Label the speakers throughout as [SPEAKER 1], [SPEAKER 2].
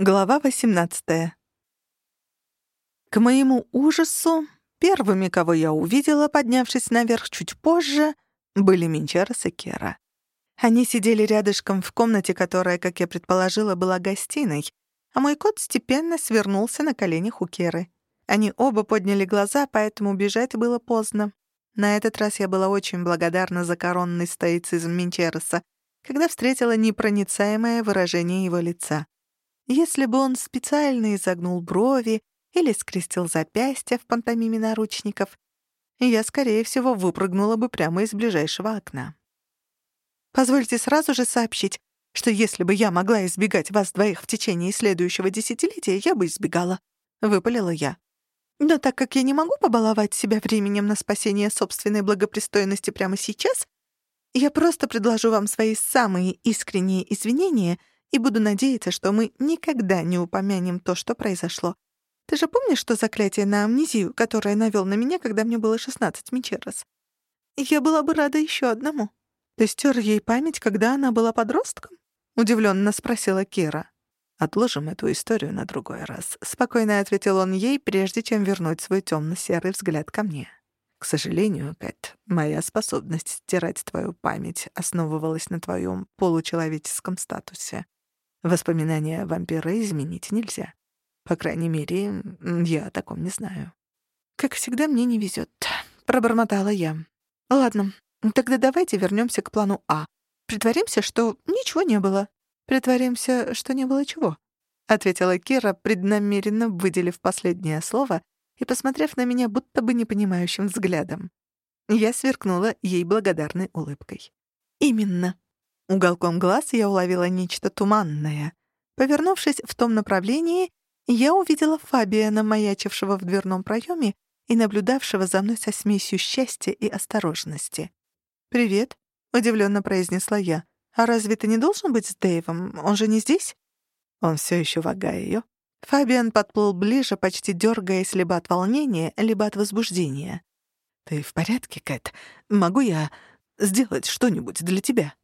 [SPEAKER 1] Глава 18. К моему ужасу, первыми, кого я увидела, поднявшись наверх чуть позже, были Минчерос и Кера. Они сидели рядышком в комнате, которая, как я предположила, была гостиной, а мой кот степенно свернулся на коленях у Керы. Они оба подняли глаза, поэтому бежать было поздно. На этот раз я была очень благодарна за коронный стоицизм Минчероса, когда встретила непроницаемое выражение его лица. Если бы он специально изогнул брови или скрестил запястья в пантомиме наручников, я, скорее всего, выпрыгнула бы прямо из ближайшего окна. Позвольте сразу же сообщить, что если бы я могла избегать вас двоих в течение следующего десятилетия, я бы избегала», — выпалила я. «Но так как я не могу побаловать себя временем на спасение собственной благопристойности прямо сейчас, я просто предложу вам свои самые искренние извинения — и буду надеяться, что мы никогда не упомянем то, что произошло. Ты же помнишь то заклятие на амнезию, которое навёл на меня, когда мне было 16 Мичерос? Я была бы рада ещё одному. Ты стер ей память, когда она была подростком? Удивлённо спросила Кира. «Отложим эту историю на другой раз», — спокойно ответил он ей, прежде чем вернуть свой тёмно-серый взгляд ко мне. «К сожалению, Кэт, моя способность стирать твою память основывалась на твоём получеловеческом статусе. Воспоминания вампира изменить нельзя. По крайней мере, я о таком не знаю. «Как всегда, мне не везет, пробормотала я. «Ладно, тогда давайте вернемся к плану А. Притворимся, что ничего не было». «Притворимся, что не было чего?» — ответила Кира, преднамеренно выделив последнее слово и посмотрев на меня будто бы непонимающим взглядом. Я сверкнула ей благодарной улыбкой. «Именно», Уголком глаз я уловила нечто туманное. Повернувшись в том направлении, я увидела Фабиана, маячившего в дверном проеме и наблюдавшего за мной со смесью счастья и осторожности. «Привет», — удивленно произнесла я. «А разве ты не должен быть с Дэйвом? Он же не здесь?» Он все еще в Огайо. Фабиан подплыл ближе, почти дергаясь либо от волнения, либо от возбуждения. «Ты в порядке, Кэт? Могу я сделать что-нибудь для тебя?»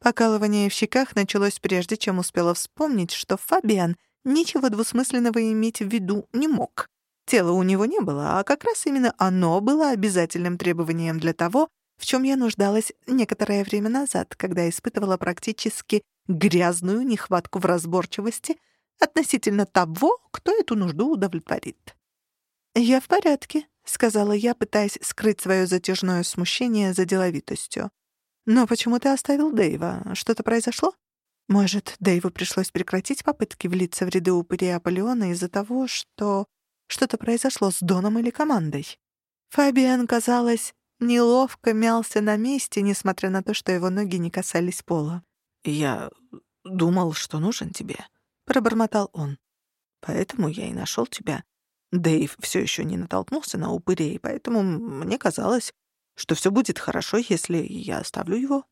[SPEAKER 1] Покалывание в щеках началось прежде, чем успела вспомнить, что Фабиан ничего двусмысленного иметь в виду не мог. Тела у него не было, а как раз именно оно было обязательным требованием для того, в чем я нуждалась некоторое время назад, когда испытывала практически грязную нехватку в разборчивости относительно того, кто эту нужду удовлетворит. «Я в порядке», — сказала я, пытаясь скрыть свое затяжное смущение за деловитостью. «Но почему ты оставил Дэйва? Что-то произошло?» «Может, Дэйву пришлось прекратить попытки влиться в ряды упырей Аполеона из-за того, что что-то произошло с Доном или командой?» Фабиан, казалось, неловко мялся на месте, несмотря на то, что его ноги не касались пола. «Я думал, что нужен тебе», — пробормотал он. «Поэтому я и нашел тебя. Дэйв все еще не натолкнулся на упырей, поэтому мне казалось, что все будет хорошо, если я оставлю его.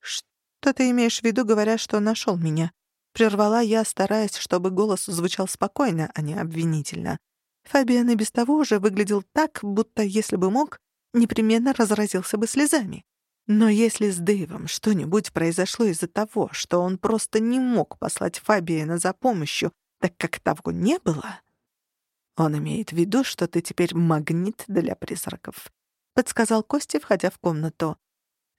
[SPEAKER 1] «Что ты имеешь в виду, говоря, что нашел меня?» Прервала я, стараясь, чтобы голос звучал спокойно, а не обвинительно. Фабиан и без того уже выглядел так, будто, если бы мог, непременно разразился бы слезами. Но если с Дэйвом что-нибудь произошло из-за того, что он просто не мог послать Фабиана за помощью, так как того не было... Он имеет в виду, что ты теперь магнит для призраков. — подсказал Костя, входя в комнату.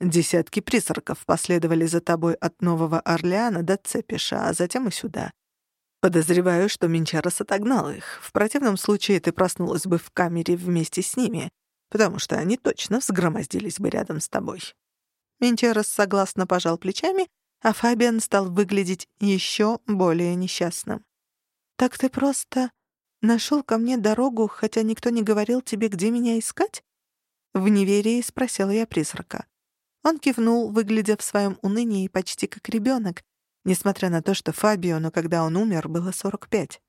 [SPEAKER 1] «Десятки призраков последовали за тобой от Нового Орлеана до Цепиша, а затем и сюда. Подозреваю, что Минчарос отогнал их. В противном случае ты проснулась бы в камере вместе с ними, потому что они точно взгромоздились бы рядом с тобой». Минчарос согласно пожал плечами, а Фабиан стал выглядеть еще более несчастным. «Так ты просто нашел ко мне дорогу, хотя никто не говорил тебе, где меня искать?» В неверии спросила я призрака. Он кивнул, выглядя в своем унынии почти как ребенок, несмотря на то, что Фабиону, когда он умер, было 45.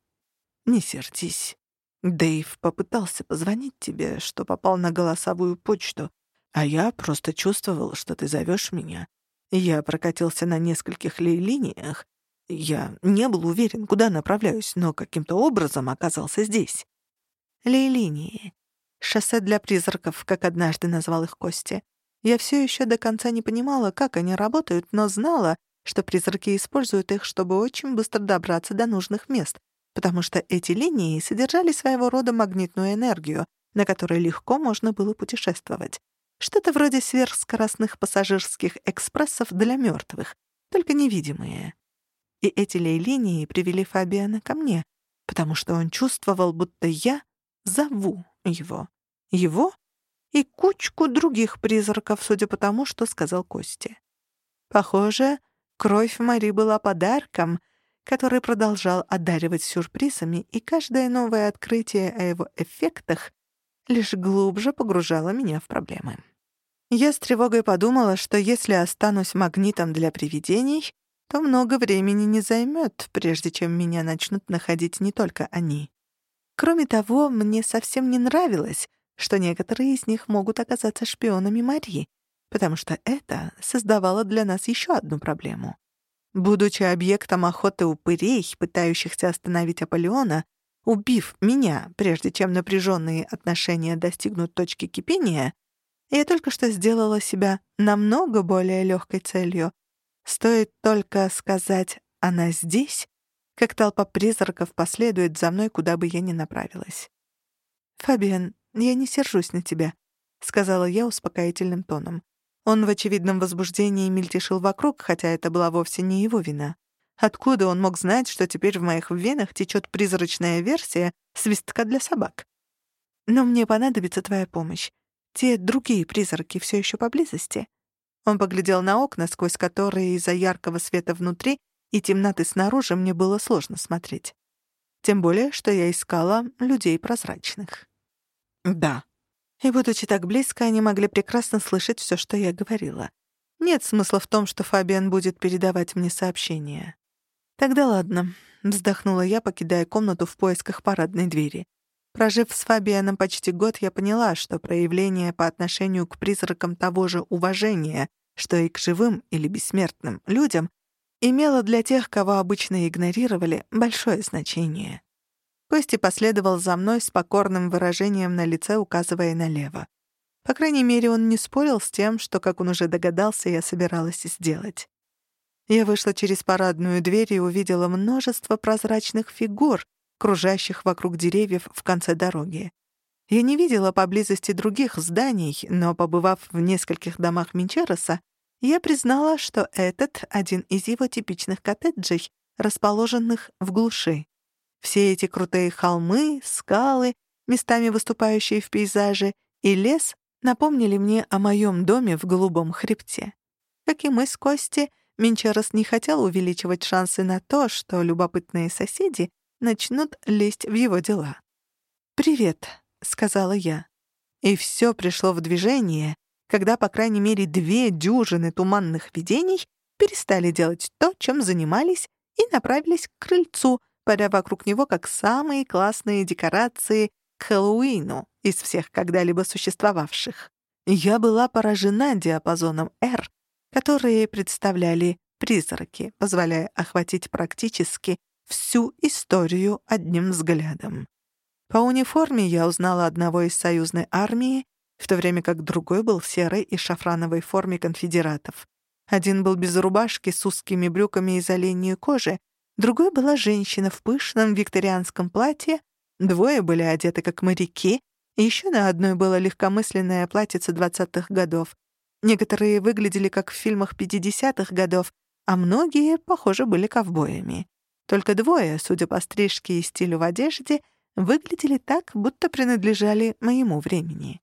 [SPEAKER 1] «Не сердись. Дэйв попытался позвонить тебе, что попал на голосовую почту, а я просто чувствовал, что ты зовешь меня. Я прокатился на нескольких линиях. Я не был уверен, куда направляюсь, но каким-то образом оказался здесь». Лейлинии. «Шоссе для призраков», как однажды назвал их Кости. Я все еще до конца не понимала, как они работают, но знала, что призраки используют их, чтобы очень быстро добраться до нужных мест, потому что эти линии содержали своего рода магнитную энергию, на которой легко можно было путешествовать. Что-то вроде сверхскоростных пассажирских экспрессов для мертвых, только невидимые. И эти лей-линии привели Фабиана ко мне, потому что он чувствовал, будто я зову его. Его и кучку других призраков, судя по тому, что сказал Кости. Похоже, кровь Мари была подарком, который продолжал одаривать сюрпризами, и каждое новое открытие о его эффектах лишь глубже погружало меня в проблемы. Я с тревогой подумала, что если останусь магнитом для привидений, то много времени не займет, прежде чем меня начнут находить не только они. Кроме того, мне совсем не нравилось, что некоторые из них могут оказаться шпионами Марии, потому что это создавало для нас еще одну проблему. Будучи объектом охоты упырей, пытающихся остановить Аполеона, убив меня, прежде чем напряженные отношения достигнут точки кипения, я только что сделала себя намного более легкой целью. Стоит только сказать «она здесь», как толпа призраков последует за мной, куда бы я ни направилась. «Фабиан, я не сержусь на тебя», — сказала я успокоительным тоном. Он в очевидном возбуждении мельтешил вокруг, хотя это была вовсе не его вина. Откуда он мог знать, что теперь в моих венах течет призрачная версия свистка для собак? Но мне понадобится твоя помощь. Те другие призраки все еще поблизости. Он поглядел на окна, сквозь которые из-за яркого света внутри и темноты снаружи мне было сложно смотреть. Тем более, что я искала людей прозрачных. Да. И, будучи так близко, они могли прекрасно слышать все, что я говорила. Нет смысла в том, что Фабиан будет передавать мне сообщения. Тогда ладно, вздохнула я, покидая комнату в поисках парадной двери. Прожив с Фабианом почти год, я поняла, что проявление по отношению к призракам того же уважения, что и к живым или бессмертным людям, имело для тех, кого обычно игнорировали, большое значение. Кости последовал за мной с покорным выражением на лице, указывая налево. По крайней мере, он не спорил с тем, что, как он уже догадался, я собиралась сделать. Я вышла через парадную дверь и увидела множество прозрачных фигур, кружащих вокруг деревьев в конце дороги. Я не видела поблизости других зданий, но, побывав в нескольких домах Минчероса, я признала, что этот — один из его типичных коттеджей, расположенных в глуши. Все эти крутые холмы, скалы, местами выступающие в пейзаже, и лес напомнили мне о моем доме в голубом хребте. Как и мы с Кости, Минчарос не хотел увеличивать шансы на то, что любопытные соседи начнут лезть в его дела. «Привет», — сказала я. И все пришло в движение, когда, по крайней мере, две дюжины туманных видений перестали делать то, чем занимались, и направились к крыльцу, паря вокруг него как самые классные декорации к Хэллоуину из всех когда-либо существовавших. Я была поражена диапазоном R, которые представляли призраки, позволяя охватить практически всю историю одним взглядом. По униформе я узнала одного из союзной армии, в то время как другой был в серой и шафрановой форме конфедератов. Один был без рубашки с узкими брюками из оленьей кожи, Другой была женщина в пышном викторианском платье, двое были одеты как моряки, и еще на одной было легкомысленное платьице двадцатых годов. Некоторые выглядели как в фильмах пятидесятых годов, а многие, похоже, были ковбоями. Только двое, судя по стрижке и стилю в одежде, выглядели так, будто принадлежали моему времени.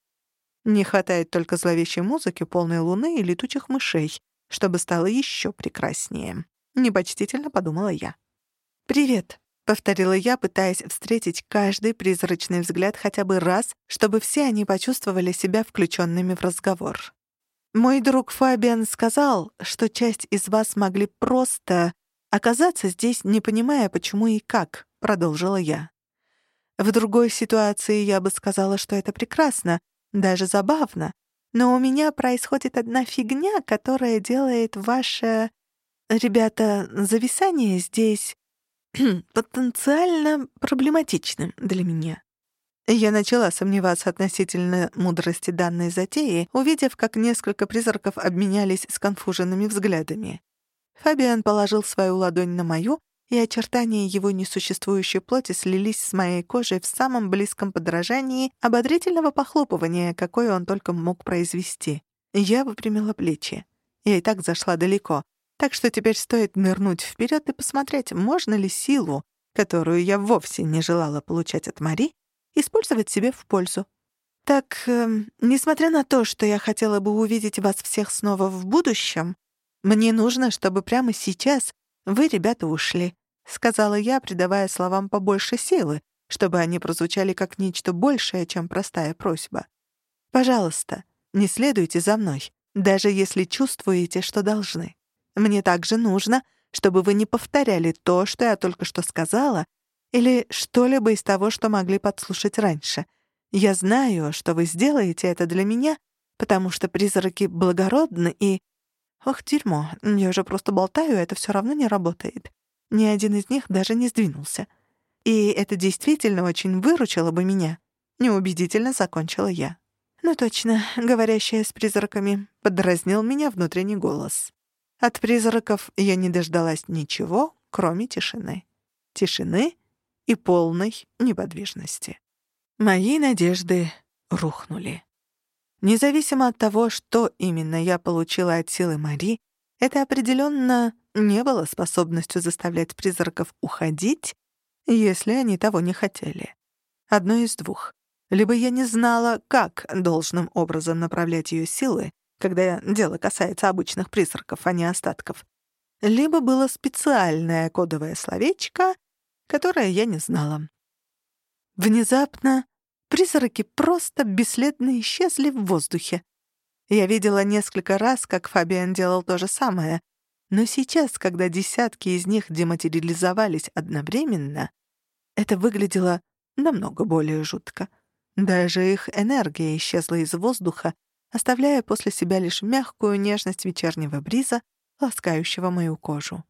[SPEAKER 1] Не хватает только зловещей музыки, полной луны и летучих мышей, чтобы стало еще прекраснее. Непочтительно подумала я. «Привет», — повторила я, пытаясь встретить каждый призрачный взгляд хотя бы раз, чтобы все они почувствовали себя включенными в разговор. «Мой друг Фабиан сказал, что часть из вас могли просто оказаться здесь, не понимая, почему и как», — продолжила я. В другой ситуации я бы сказала, что это прекрасно, даже забавно, но у меня происходит одна фигня, которая делает ваше... Ребята, зависание здесь потенциально проблематичным для меня. Я начала сомневаться относительно мудрости данной затеи, увидев, как несколько призраков обменялись сконфуженными взглядами. Фабиан положил свою ладонь на мою, и очертания его несуществующей плоти слились с моей кожей в самом близком подражании ободрительного похлопывания, какое он только мог произвести. Я выпрямила плечи. Я и так зашла далеко, так что теперь стоит нырнуть вперед и посмотреть, можно ли силу, которую я вовсе не желала получать от Мари, использовать себе в пользу. Так, э, несмотря на то, что я хотела бы увидеть вас всех снова в будущем, мне нужно, чтобы прямо сейчас вы, ребята, ушли, сказала я, придавая словам побольше силы, чтобы они прозвучали как нечто большее, чем простая просьба. Пожалуйста, не следуйте за мной, даже если чувствуете, что должны. Мне также нужно, чтобы вы не повторяли то, что я только что сказала, или что-либо из того, что могли подслушать раньше. Я знаю, что вы сделаете это для меня, потому что призраки благородны и... Ох, дерьмо, я уже просто болтаю, это все равно не работает. Ни один из них даже не сдвинулся. И это действительно очень выручило бы меня. Неубедительно закончила я. «Ну точно, говорящая с призраками», — подразнил меня внутренний голос. От призраков я не дождалась ничего, кроме тишины. Тишины и полной неподвижности. Мои надежды рухнули. Независимо от того, что именно я получила от силы Мари, это определенно не было способностью заставлять призраков уходить, если они того не хотели. Одно из двух. Либо я не знала, как должным образом направлять ее силы, когда дело касается обычных призраков, а не остатков. Либо было специальное кодовое словечко, которое я не знала. Внезапно призраки просто бесследно исчезли в воздухе. Я видела несколько раз, как Фабиан делал то же самое, но сейчас, когда десятки из них дематериализовались одновременно, это выглядело намного более жутко. Даже их энергия исчезла из воздуха, оставляя после себя лишь мягкую нежность вечернего бриза, ласкающего мою кожу.